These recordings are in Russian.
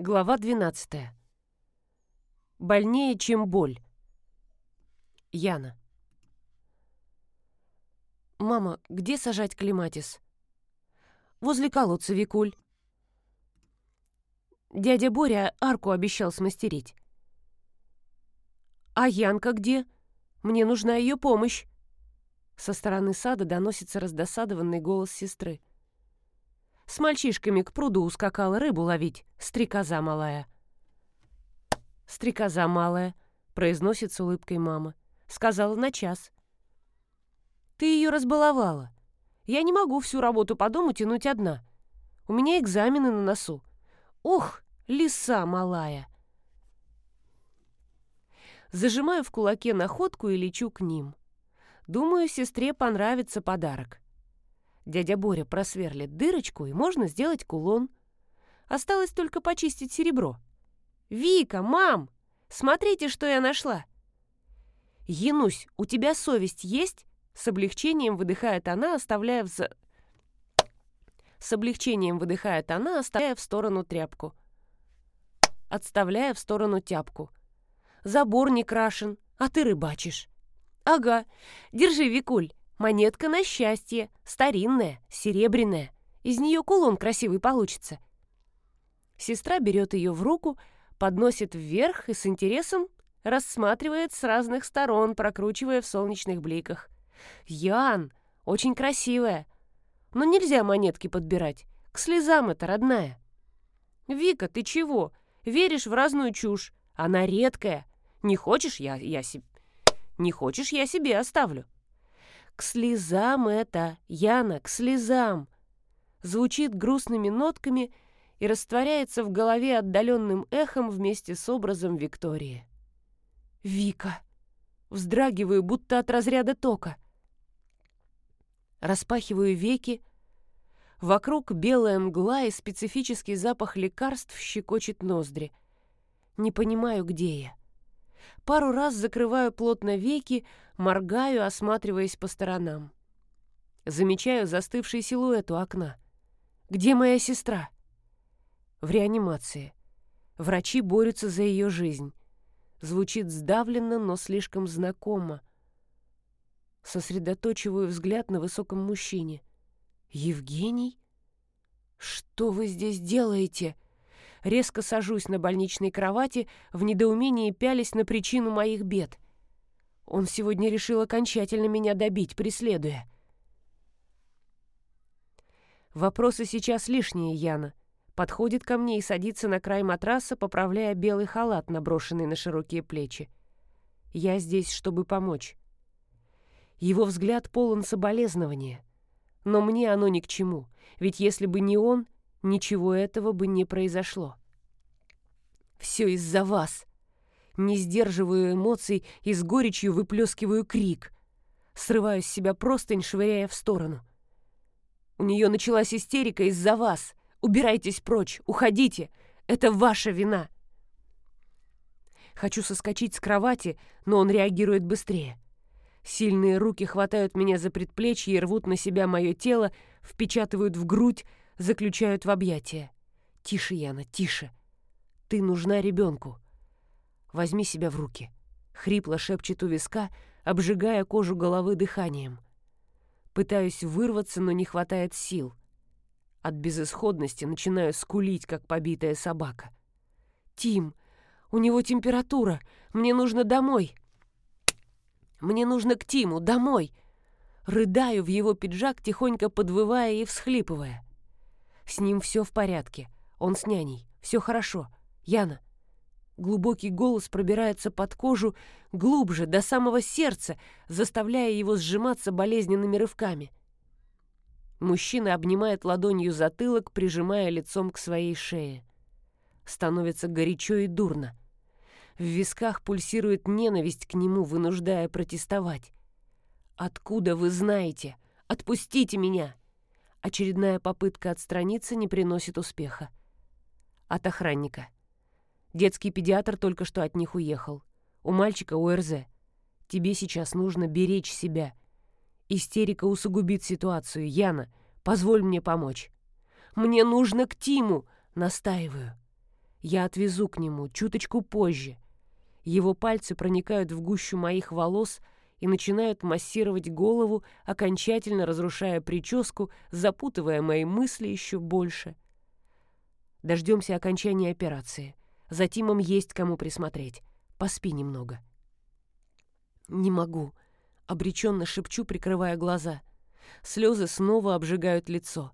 Глава 12. Больнее, чем боль. Яна. «Мама, где сажать клематис?» «Возле колодца, Викуль». Дядя Боря арку обещал смастерить. «А Янка где? Мне нужна ее помощь!» Со стороны сада доносится раздосадованный голос сестры. С мальчишками к пруду ускакала рыбу ловить, стрекоза малая. «Стрекоза малая», — произносит с улыбкой мама. «Сказала на час». «Ты ее разбаловала. Я не могу всю работу по дому тянуть одна. У меня экзамены на носу. Ох, лиса малая!» Зажимаю в кулаке находку и лечу к ним. Думаю, сестре понравится подарок. Дядя Боря просверлит дырочку, и можно сделать кулон. Осталось только почистить серебро. «Вика, мам, смотрите, что я нашла!» «Янусь, у тебя совесть есть?» С облегчением выдыхает она, оставляя в за... С облегчением выдыхает она, оставляя в сторону тряпку. Отставляя в сторону тяпку. «Забор не крашен, а ты рыбачишь». «Ага, держи, Викуль, Монетка на счастье, старинная, серебряная. Из нее кулон красивый получится. Сестра берет ее в руку, подносит вверх и с интересом рассматривает с разных сторон, прокручивая в солнечных бликах. «Ян, очень красивая. Но нельзя монетки подбирать. К слезам это, родная». «Вика, ты чего? Веришь в разную чушь. Она редкая. Не хочешь, я, я себе... Не хочешь, я себе оставлю». «К слезам это, Яна, к слезам!» Звучит грустными нотками и растворяется в голове отдаленным эхом вместе с образом Виктории. «Вика!» Вздрагиваю, будто от разряда тока. Распахиваю веки. Вокруг белая мгла и специфический запах лекарств щекочет ноздри. Не понимаю, где я. Пару раз закрываю плотно веки, моргаю, осматриваясь по сторонам. Замечаю застывший силуэт у окна. Где моя сестра? В реанимации. Врачи борются за ее жизнь. Звучит сдавленно, но слишком знакомо. Сосредоточиваю взгляд на высоком мужчине. «Евгений? Что вы здесь делаете?» резко сажусь на больничной кровати, в недоумении пялись на причину моих бед. Он сегодня решил окончательно меня добить, преследуя. Вопросы сейчас лишние, Яна. Подходит ко мне и садится на край матраса, поправляя белый халат, наброшенный на широкие плечи. Я здесь, чтобы помочь. Его взгляд полон соболезнования. Но мне оно ни к чему, ведь если бы не он, ничего этого бы не произошло. Все из-за вас. Не сдерживаю эмоций и с горечью выплескиваю крик. Срываю с себя простынь, швыряя в сторону. У нее началась истерика из-за вас. Убирайтесь прочь, уходите. Это ваша вина. Хочу соскочить с кровати, но он реагирует быстрее. Сильные руки хватают меня за предплечье и рвут на себя мое тело, впечатывают в грудь, заключают в объятия. «Тише, Яна, тише. Ты нужна ребенку. Возьми себя в руки». Хрипло шепчет у виска, обжигая кожу головы дыханием. Пытаюсь вырваться, но не хватает сил. От безысходности начинаю скулить, как побитая собака. «Тим, у него температура. Мне нужно домой». «Мне нужно к Тиму, домой!» Рыдаю в его пиджак, тихонько подвывая и всхлипывая. С ним все в порядке. Он с няней. Все хорошо. Яна. Глубокий голос пробирается под кожу глубже, до самого сердца, заставляя его сжиматься болезненными рывками. Мужчина обнимает ладонью затылок, прижимая лицом к своей шее. Становится горячо и дурно. В висках пульсирует ненависть к нему, вынуждая протестовать. «Откуда вы знаете? Отпустите меня!» Очередная попытка отстраниться не приносит успеха. От охранника. Детский педиатр только что от них уехал. У мальчика ОРЗ. Тебе сейчас нужно беречь себя. Истерика усугубит ситуацию. Яна, позволь мне помочь. Мне нужно к Тиму, настаиваю. Я отвезу к нему чуточку позже. Его пальцы проникают в гущу моих волос и начинают массировать голову, окончательно разрушая прическу, запутывая мои мысли еще больше. Дождемся окончания операции. За Тимом есть кому присмотреть. Поспи немного. Не могу. Обреченно шепчу, прикрывая глаза. Слезы снова обжигают лицо.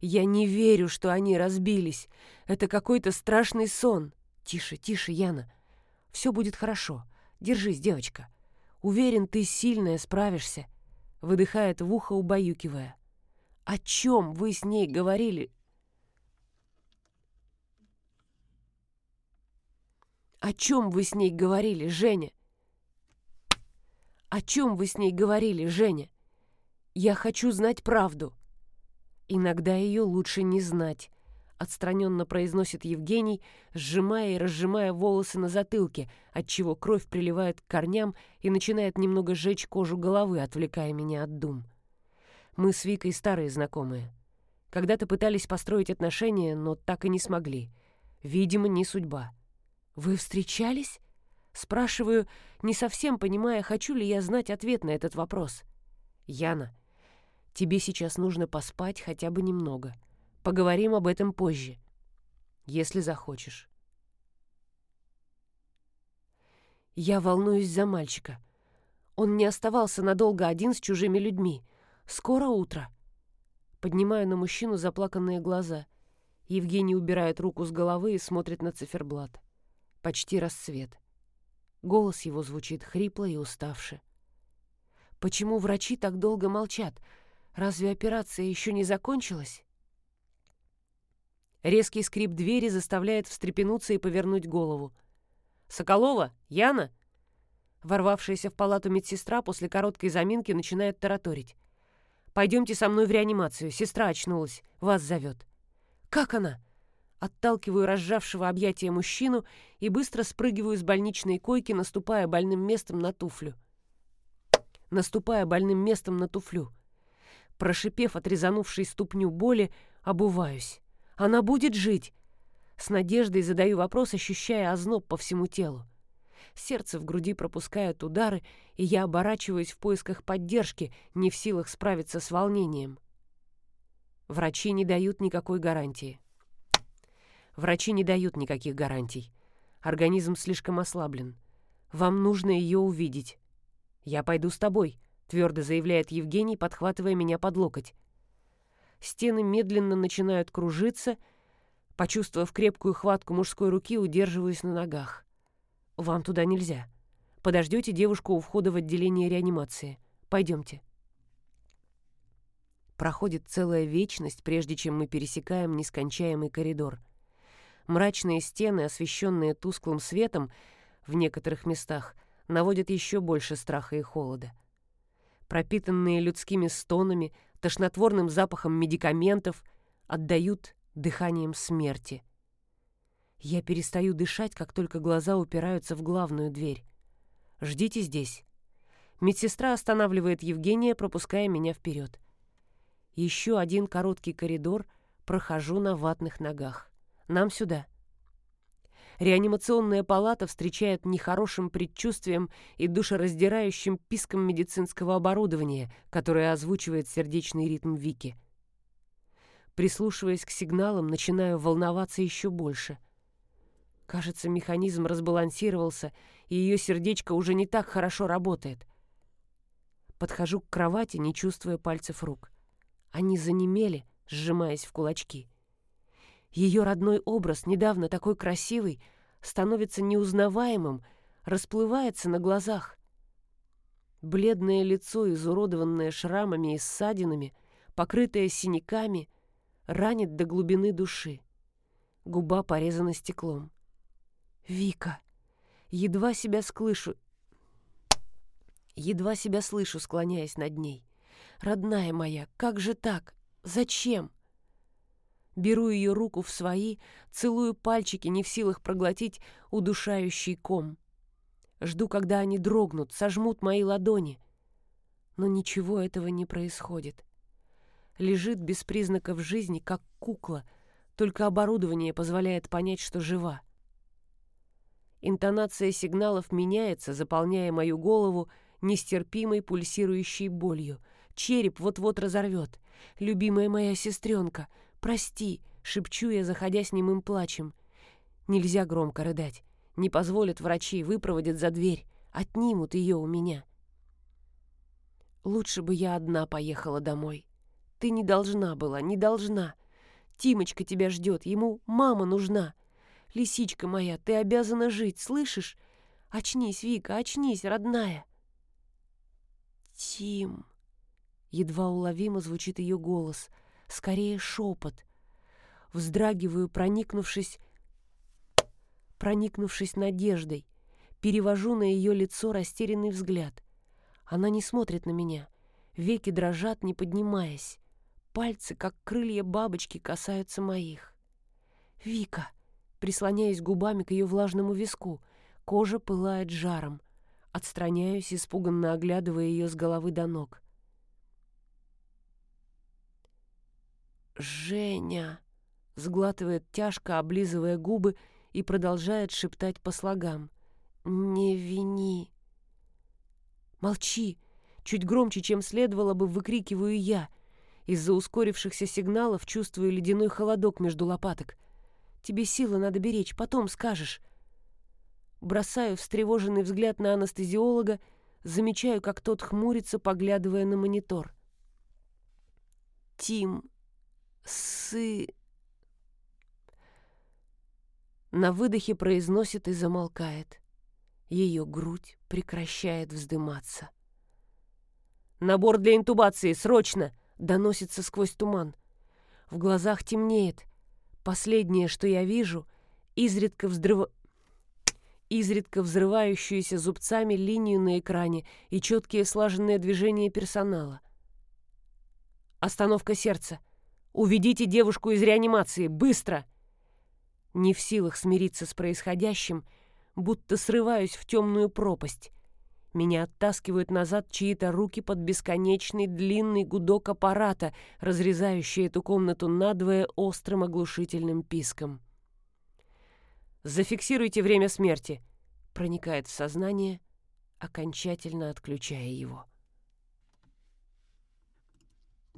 Я не верю, что они разбились. Это какой-то страшный сон. Тише, тише, Яна. Все будет хорошо. Держись, девочка. Уверен, ты сильная, справишься. Выдыхает в ухо, убаюкивая. О чем вы с ней говорили? О чем вы с ней говорили, Женя? О чем вы с ней говорили, Женя? Я хочу знать правду. Иногда ее лучше не знать, отстраненно произносит Евгений, сжимая и разжимая волосы на затылке, отчего кровь приливает к корням и начинает немного жечь кожу головы, отвлекая меня от дум. Мы с Викой старые знакомые. Когда-то пытались построить отношения, но так и не смогли. Видимо, не судьба. «Вы встречались?» Спрашиваю, не совсем понимая, хочу ли я знать ответ на этот вопрос. «Яна, Тебе сейчас нужно поспать хотя бы немного. Поговорим об этом позже, если захочешь. Я волнуюсь за мальчика. Он не оставался надолго один с чужими людьми. Скоро утро. Поднимаю на мужчину заплаканные глаза. Евгений убирает руку с головы и смотрит на циферблат. Почти рассвет. Голос его звучит хрипло и уставше. Почему врачи так долго молчат? Разве операция еще не закончилась? Резкий скрип двери заставляет встрепенуться и повернуть голову. «Соколова? Яна?» Ворвавшаяся в палату медсестра после короткой заминки начинает тараторить. «Пойдемте со мной в реанимацию. Сестра очнулась. Вас зовет». «Как она?» Отталкиваю разжавшего объятия мужчину и быстро спрыгиваю с больничной койки, наступая больным местом на туфлю. Наступая больным местом на туфлю. Прошипев от резанувшей ступню боли, обуваюсь. Она будет жить. С надеждой задаю вопрос, ощущая озноб по всему телу. Сердце в груди пропускает удары, и я оборачиваюсь в поисках поддержки, не в силах справиться с волнением. Врачи не дают никакой гарантии. Врачи не дают никаких гарантий. Организм слишком ослаблен. Вам нужно ее увидеть. Я пойду с тобой, твердо заявляет Евгений, подхватывая меня под локоть. Стены медленно начинают кружиться. Почувствовав крепкую хватку мужской руки, удерживаюсь на ногах. «Вам туда нельзя. Подождете девушку у входа в отделение реанимации. Пойдемте». Проходит целая вечность, прежде чем мы пересекаем нескончаемый коридор. Мрачные стены, освещенные тусклым светом, в некоторых местах, наводят еще больше страха и холода пропитанные людскими стонами, тошнотворным запахом медикаментов, отдают дыханием смерти. Я перестаю дышать, как только глаза упираются в главную дверь. «Ждите здесь». Медсестра останавливает Евгения, пропуская меня вперед. Еще один короткий коридор, прохожу на ватных ногах. Нам сюда. Реанимационная палата встречает нехорошим предчувствием и душераздирающим писком медицинского оборудования, которое озвучивает сердечный ритм Вики. Прислушиваясь к сигналам, начинаю волноваться еще больше. Кажется, механизм разбалансировался, и ее сердечко уже не так хорошо работает. Подхожу к кровати, не чувствуя пальцев рук. Они занемели, сжимаясь в кулачки. Ее родной образ, недавно такой красивый, становится неузнаваемым, расплывается на глазах. Бледное лицо, изуродованное шрамами и ссадинами, покрытое синяками, ранит до глубины души. Губа порезана стеклом. «Вика!» Едва себя слышу... Едва себя слышу, склоняясь над ней. «Родная моя, как же так? Зачем?» Беру ее руку в свои, целую пальчики, не в силах проглотить удушающий ком. Жду, когда они дрогнут, сожмут мои ладони. Но ничего этого не происходит. Лежит без признаков жизни, как кукла, только оборудование позволяет понять, что жива. Интонация сигналов меняется, заполняя мою голову нестерпимой пульсирующей болью. Череп вот-вот разорвет. «Любимая моя сестренка, прости!» — шепчу я, заходя с немым плачем. Нельзя громко рыдать. Не позволят врачи, выпроводят за дверь. Отнимут ее у меня. Лучше бы я одна поехала домой. Ты не должна была, не должна. Тимочка тебя ждет, ему мама нужна. Лисичка моя, ты обязана жить, слышишь? Очнись, Вика, очнись, родная. Тим. Едва уловимо звучит ее голос, скорее шепот. Вздрагиваю, проникнувшись, проникнувшись надеждой. Перевожу на ее лицо растерянный взгляд. Она не смотрит на меня. Веки дрожат, не поднимаясь. Пальцы, как крылья бабочки, касаются моих. «Вика!» Прислоняюсь губами к ее влажному виску. Кожа пылает жаром. Отстраняюсь, испуганно оглядывая ее с головы до ног. «Женя!» — сглатывает тяжко, облизывая губы и продолжает шептать по слогам. «Не вини!» «Молчи!» Чуть громче, чем следовало бы, выкрикиваю я. Из-за ускорившихся сигналов чувствую ледяной холодок между лопаток. Тебе силы надо беречь, потом скажешь. Бросаю встревоженный взгляд на анестезиолога, замечаю, как тот хмурится, поглядывая на монитор. Тим, сы... На выдохе произносит и замолкает. Ее грудь прекращает вздыматься. «Набор для интубации, срочно!» — доносится сквозь туман. В глазах темнеет. Последнее, что я вижу, изредка вздрыв... изредка взрывающуюся зубцами линию на экране и четкие слаженные движения персонала. Остановка сердца. Уведите девушку из реанимации, быстро! Не в силах смириться с происходящим, будто срываюсь в темную пропасть. Меня оттаскивают назад чьи-то руки под бесконечный длинный гудок аппарата, разрезающий эту комнату надвое острым оглушительным писком. «Зафиксируйте время смерти», — проникает в сознание, окончательно отключая его.